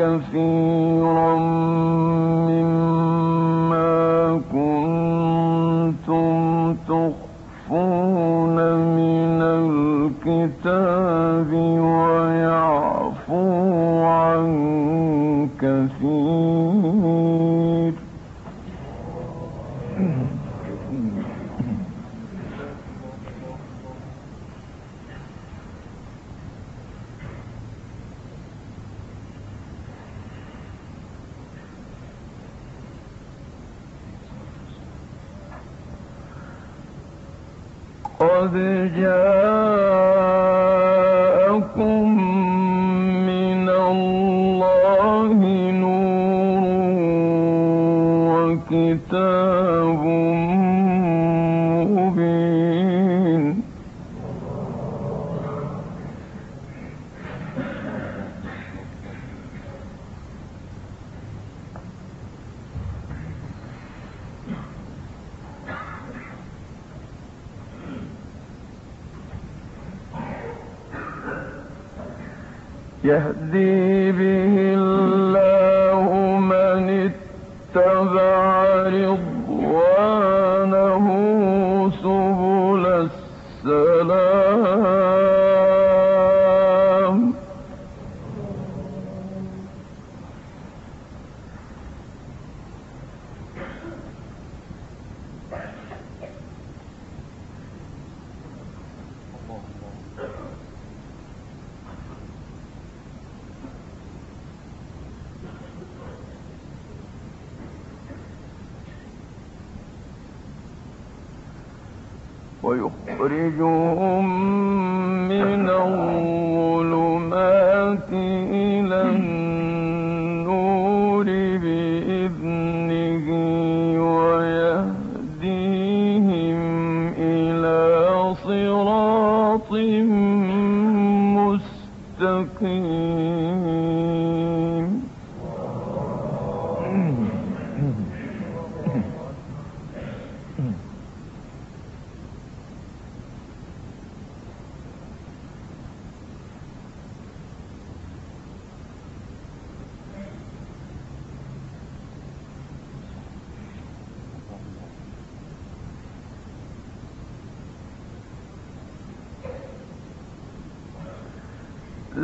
في قد جاءت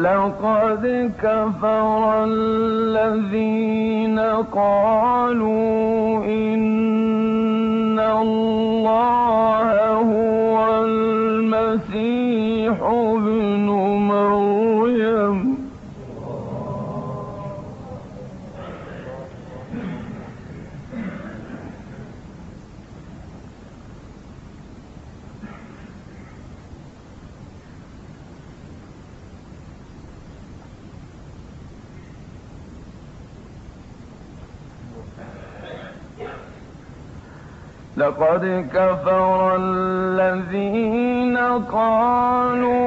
لقد كفر الذين قالوا إن الله قد كفر الذين قالوا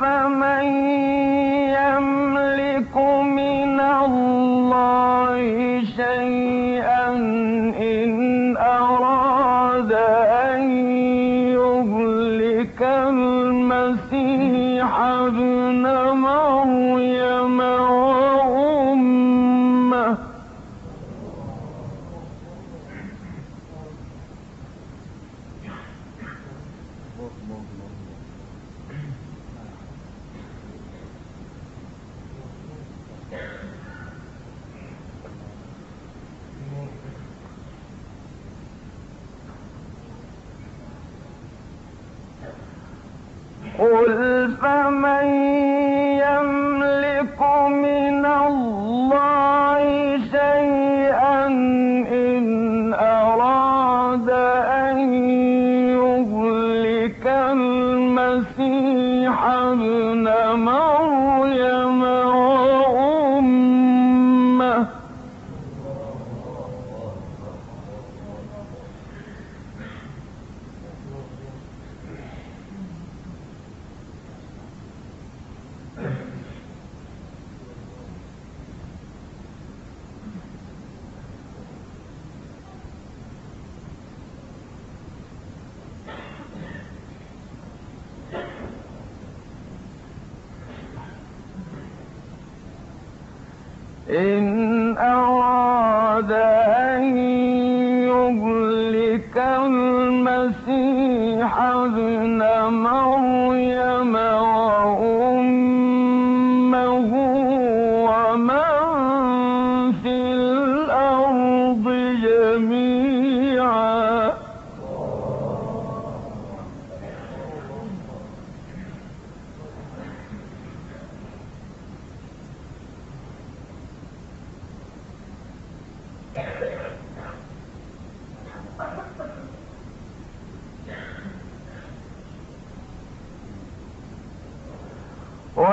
فمن إن أراد أن يهلك المسيح ابن مريم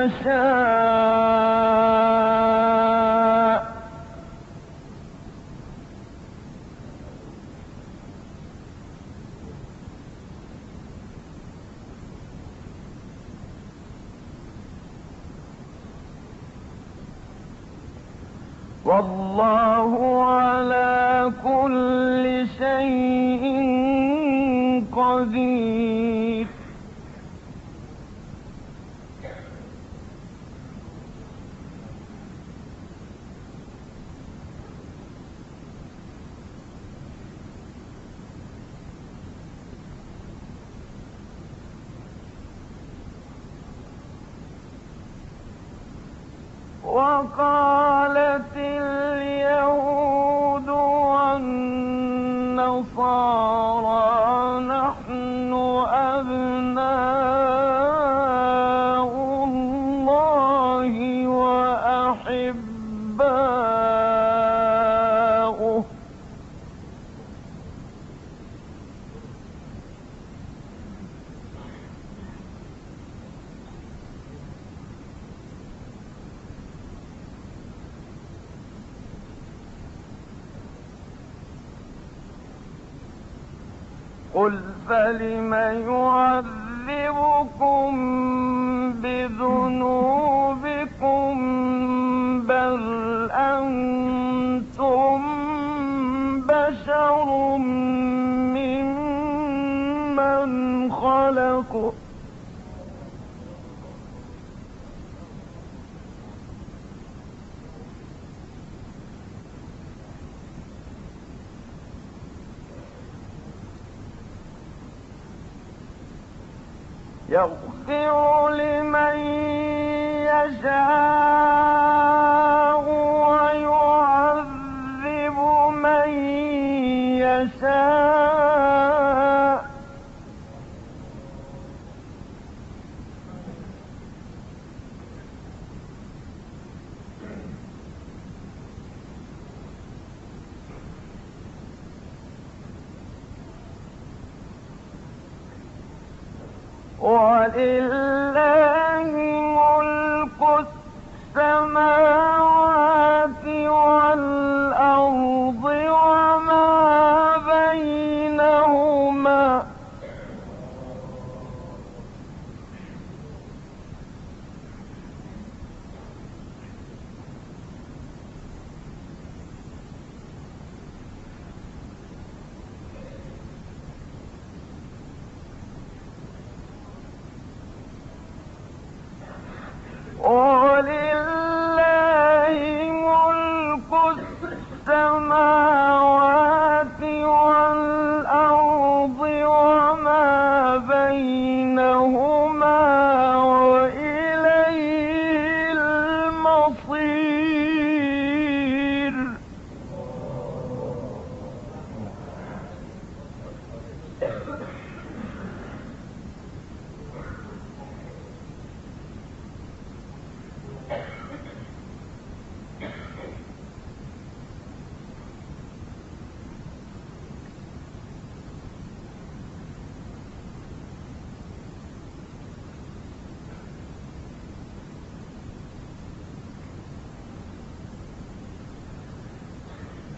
يشاء. والله على كل شيء قدير. وقالت من يشاء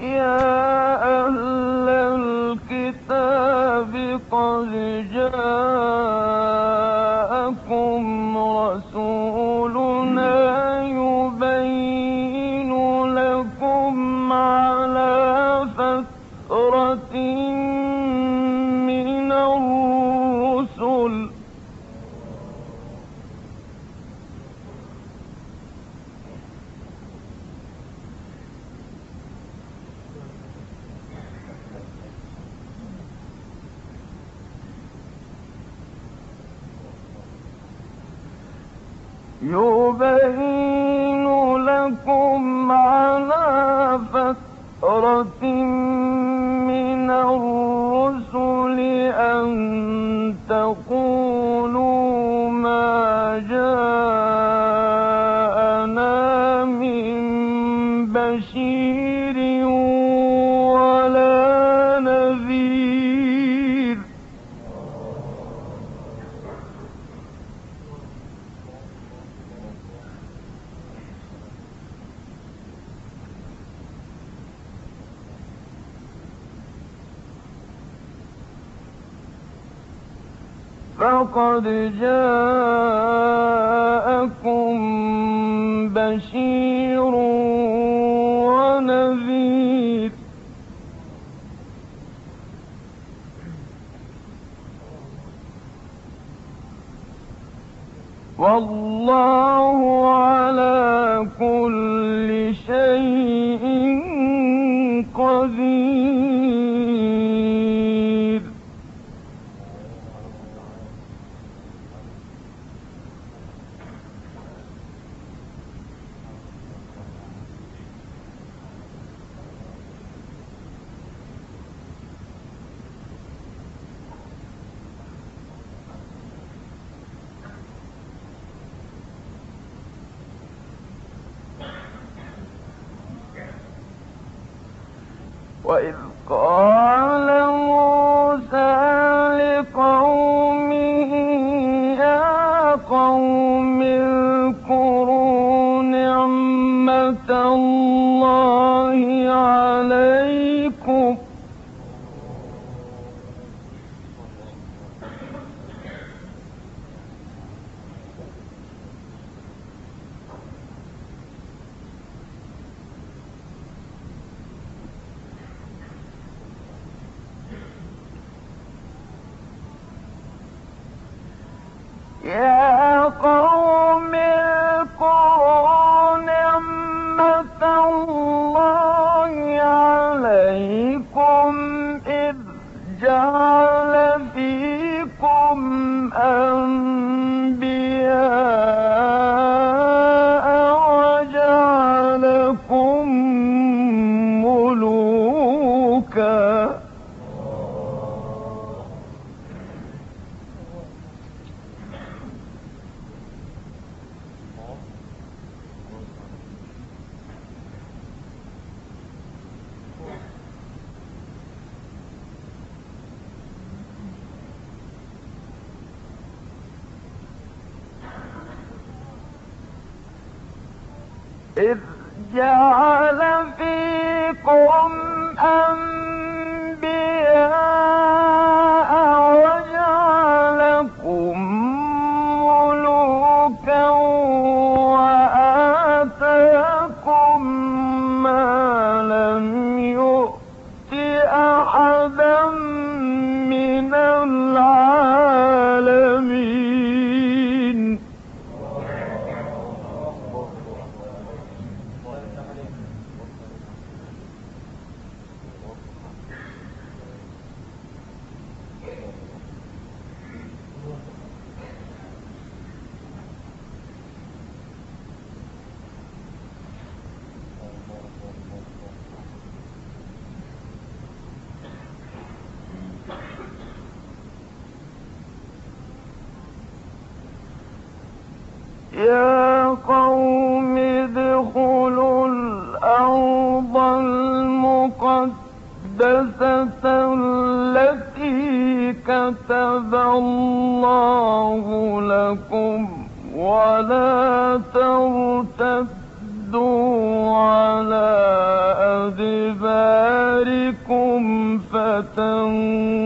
Yeah. والله على كل إذ جعل فَانْتَهُوا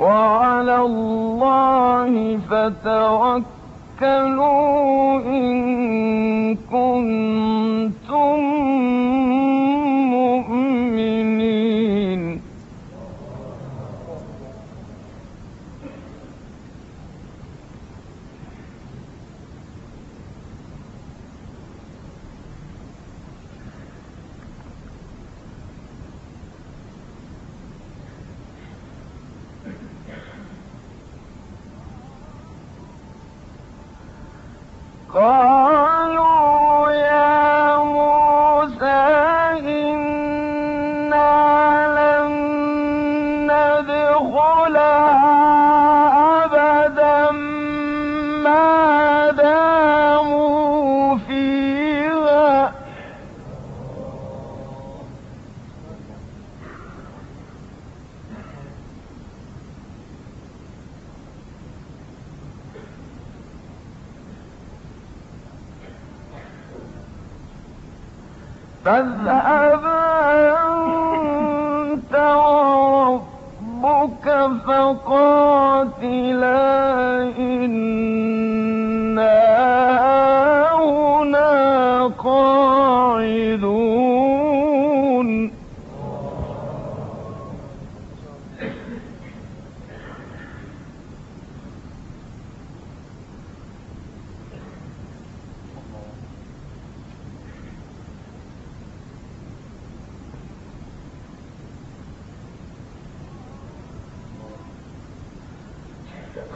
وعلى الله فتوكلوا إن كنتم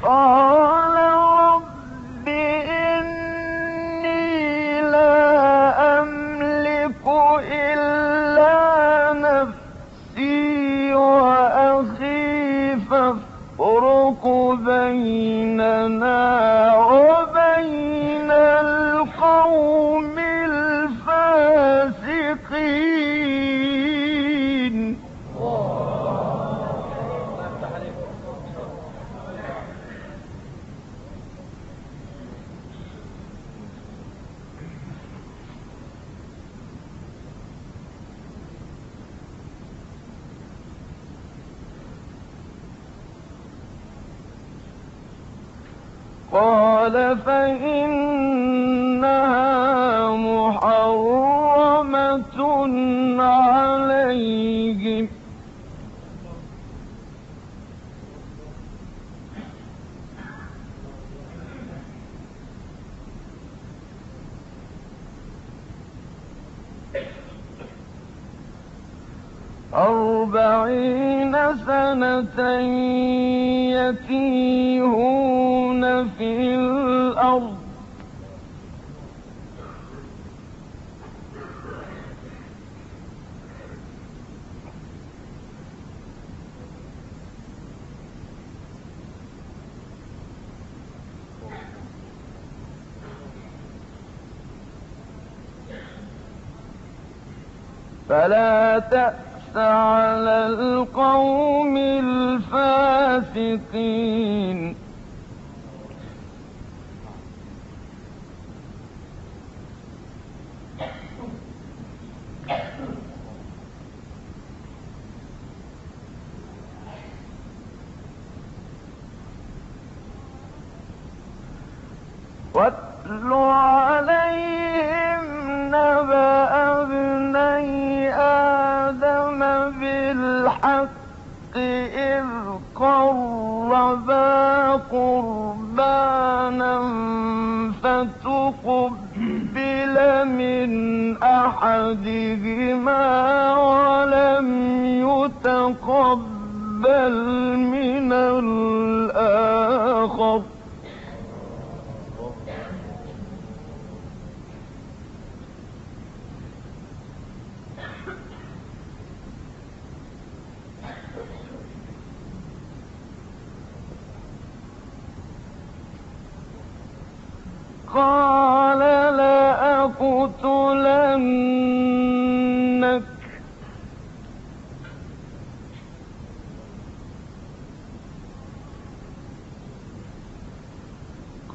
Oh. فلا تأس على القوم الفاسقين Lord. ذبا قربانا فتقبل من أحدهما ولم يتقبل من الآخر. قال لأقتلنك.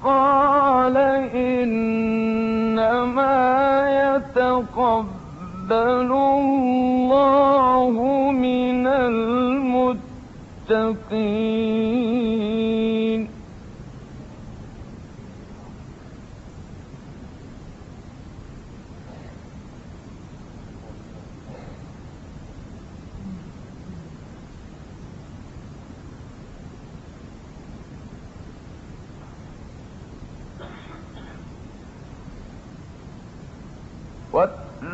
قال إنما يتقبل الله من المتقين.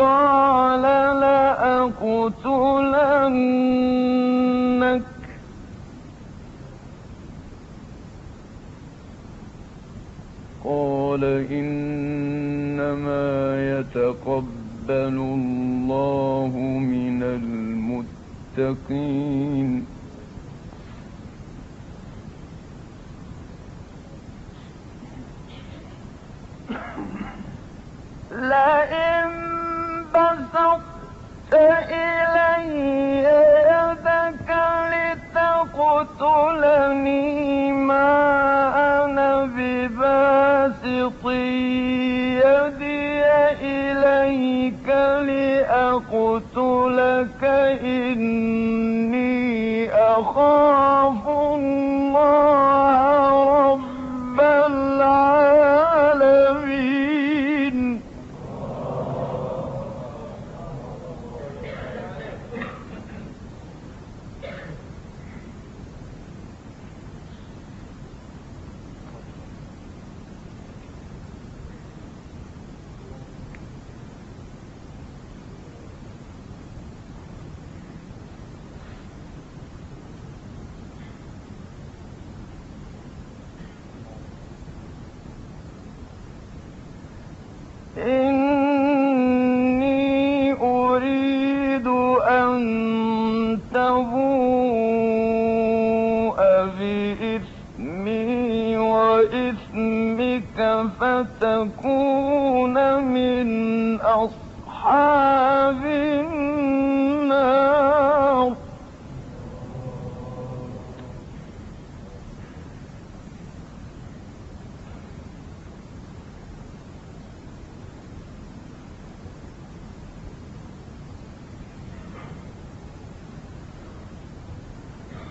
قال لأقتلنك. قال إنما يتقبل الله من المتقين. لئن ما أنا بباسط إليك لأقتلك إني أخاف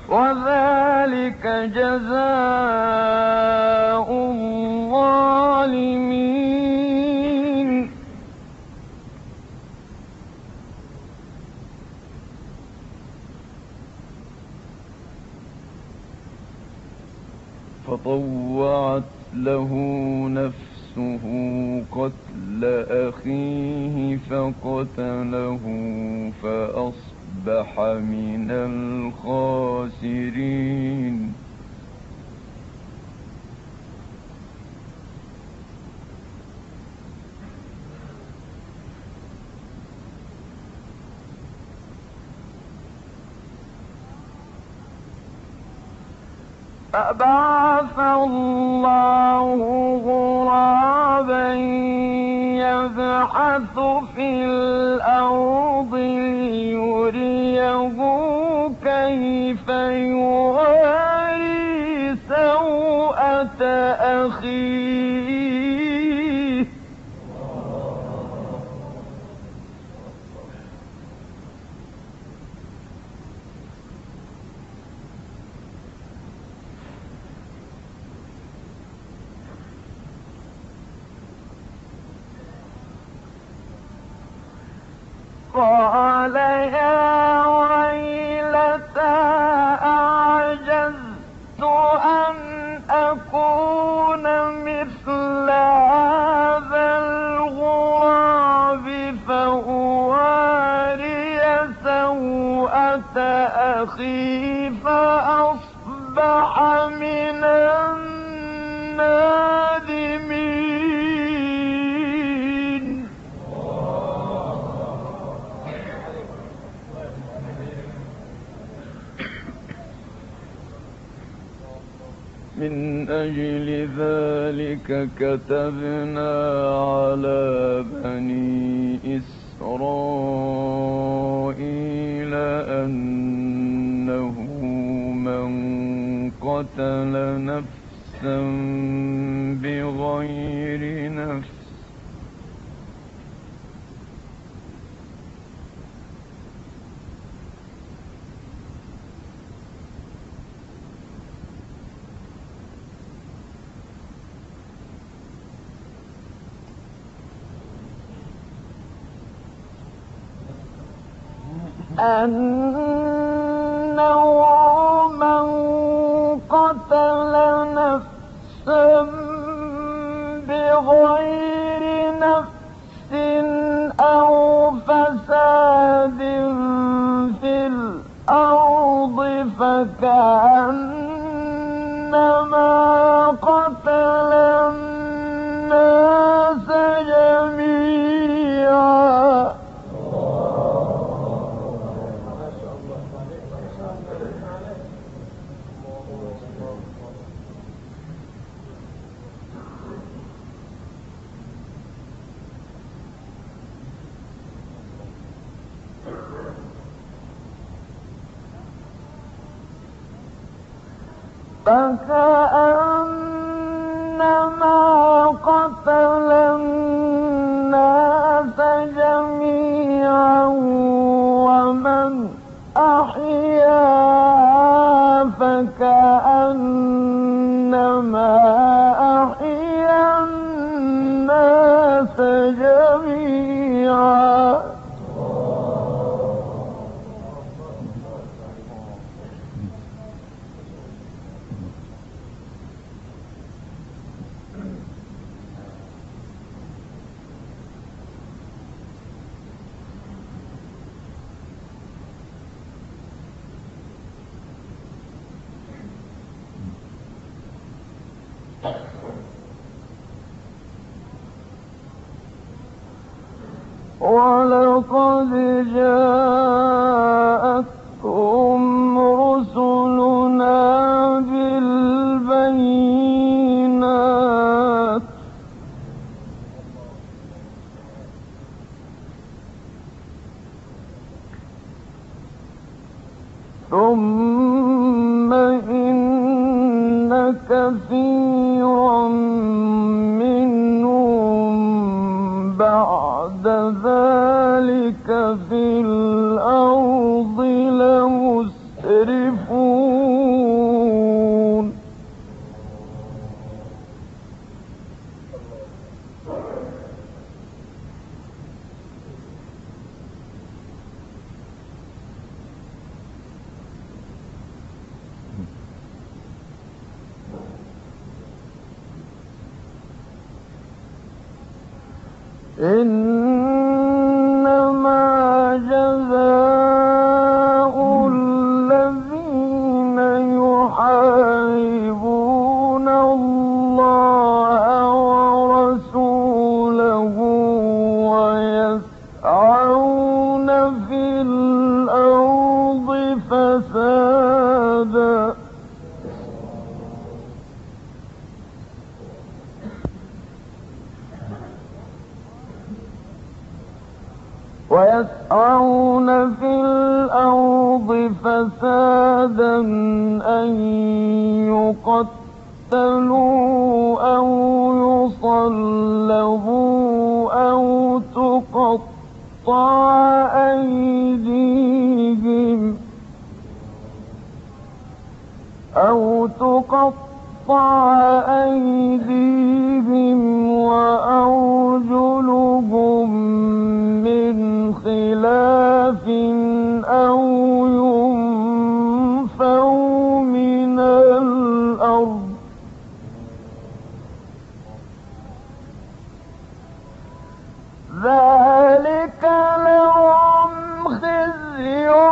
وذلك جزاء الظالمين. فطوعت له نفسه قتل أخيه فقتله فأصبح من الخاسرين. فبعث الله غرابا يبحث في الأرض ليريه كيف يواري سوءة أخيه. قال فأواري سوءة أخي فأصبح من النادمين. من أجل ذلك كتبنا على بني إسرائيل أنه من قتل نفسا بغير نفس. أنه من قتل نفسا بغير نفس أو فساد في الأرض فكأنما قتل الناس جميعا. فكأن إن E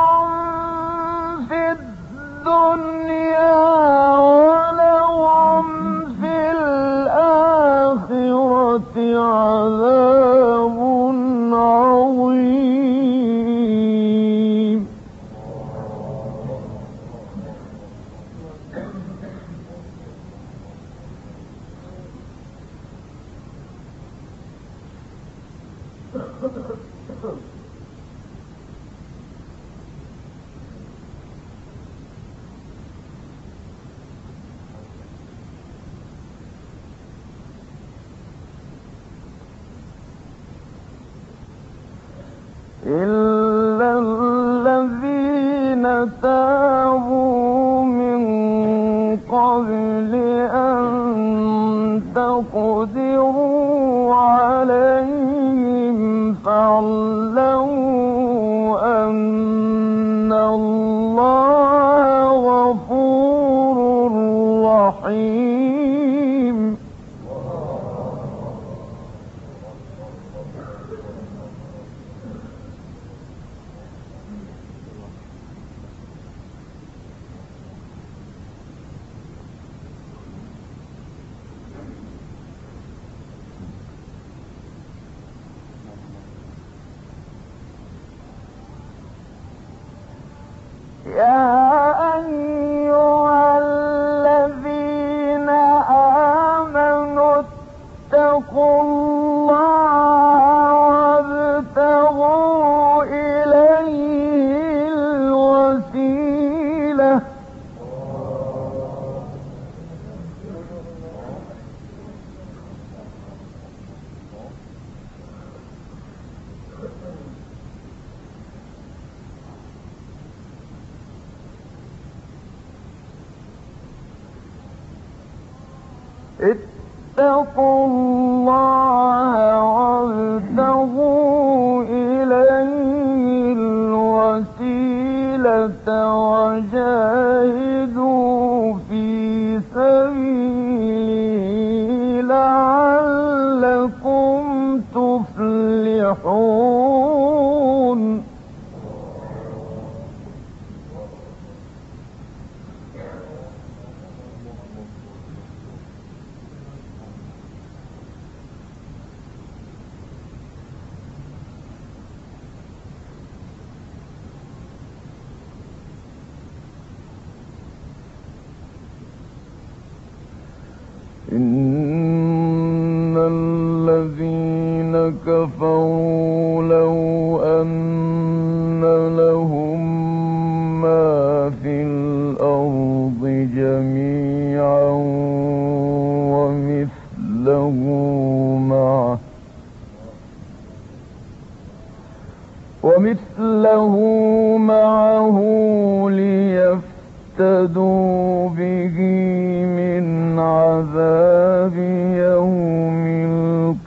عذاب يوم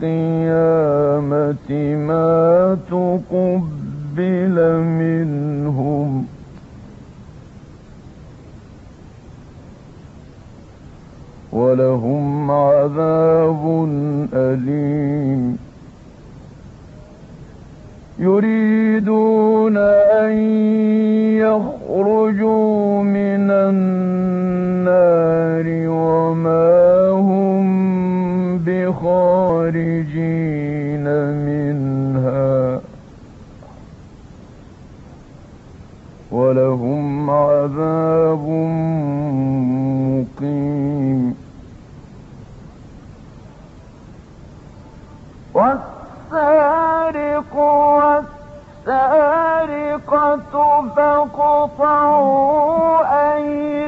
القيامة ما تقبل منهم. ولهم عذاب أليم. يريدون أن يخرجوا من النار. بخارجين منها. ولهم عذاب مقيم. والسارق والسارقة فاقطعوا أيديهما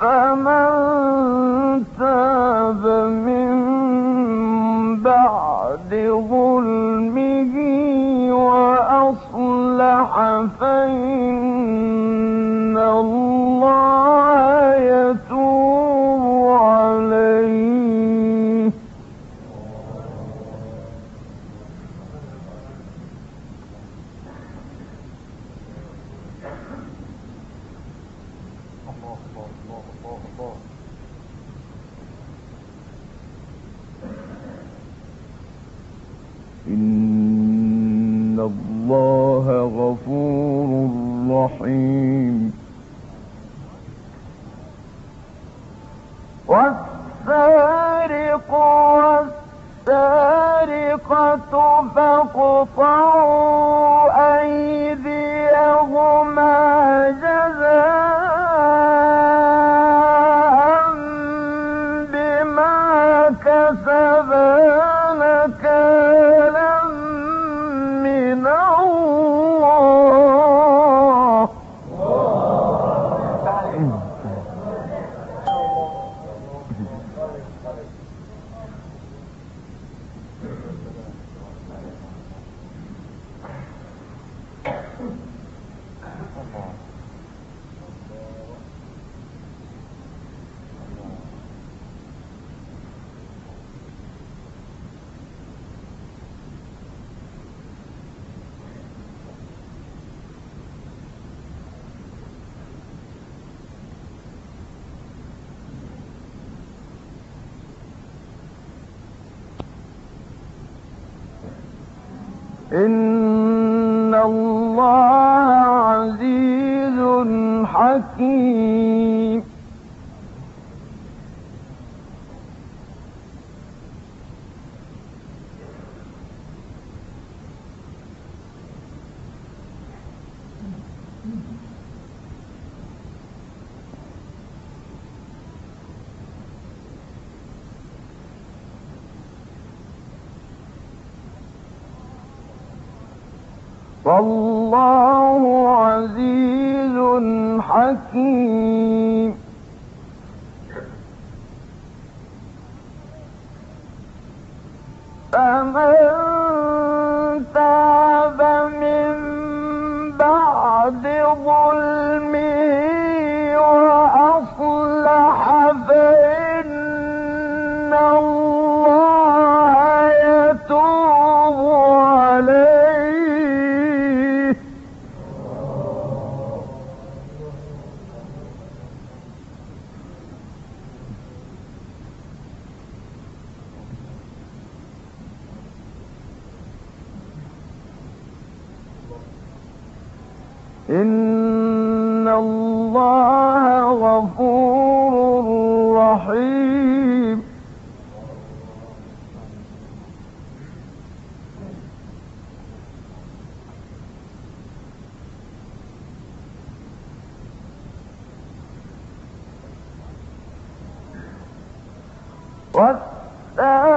فمن تاب من بعد ظلمه وأصلح فإن فاقطعوا أيديهما إن والله عزيز حكيم. What? Uh,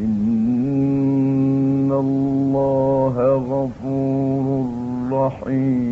إن الله غفور رحيم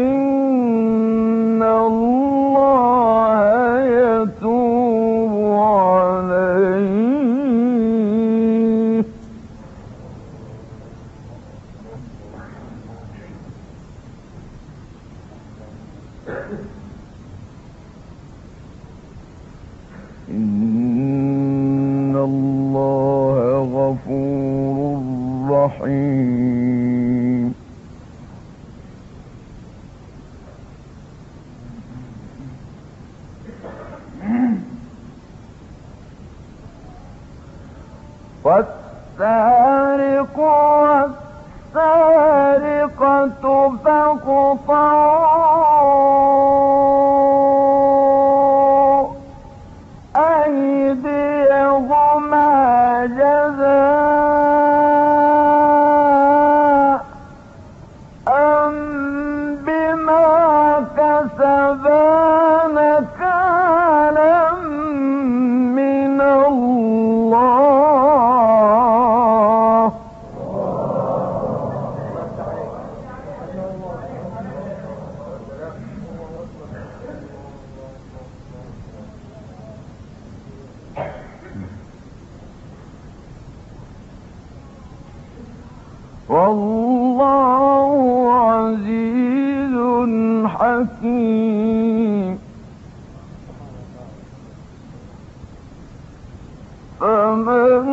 فمن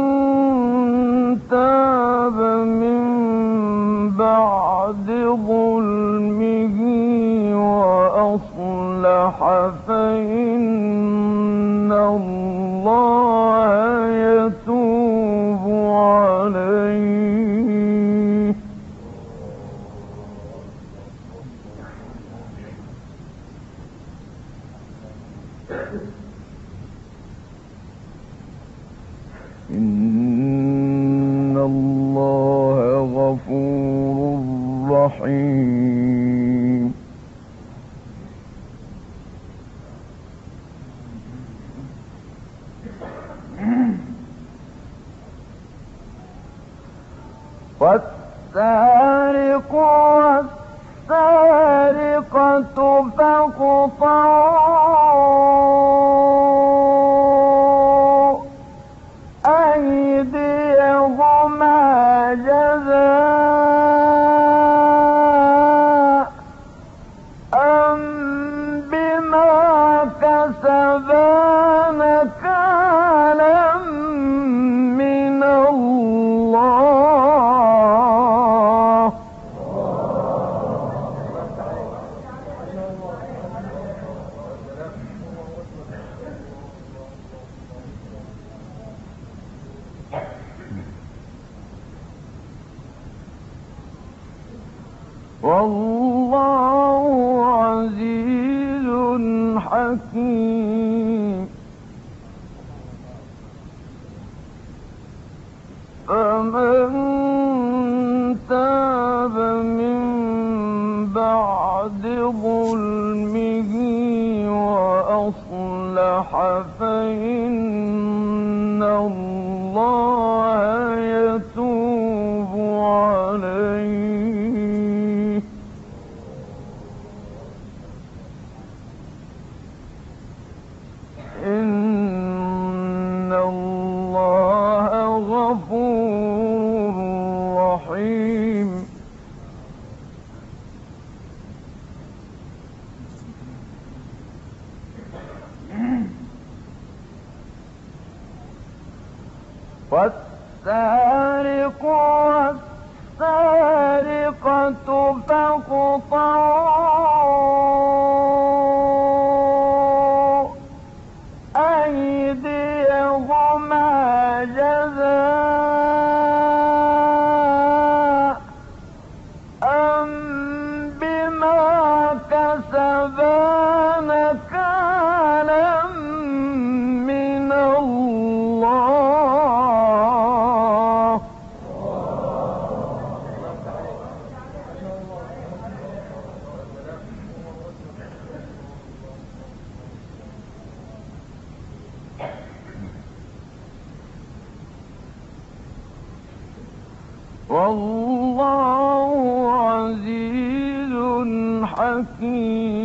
تاب من بعد ظلمه وأصلح فإن الله رحيم والسارق والسارقة فاقطعوا حكيم. فمن تاب من بعد ظلمه وأصلح فإن السارق والسارقة فاقطعوا فيه